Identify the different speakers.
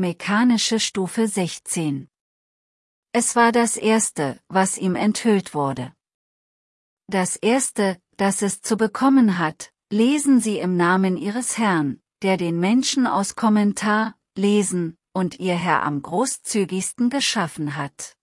Speaker 1: mechanische Stufe 16. Es war das Erste, was ihm enthüllt wurde. Das Erste, das es zu bekommen hat, lesen Sie im Namen Ihres Herrn, der den Menschen aus Kommentar, Lesen, und Ihr Herr am großzügigsten geschaffen hat.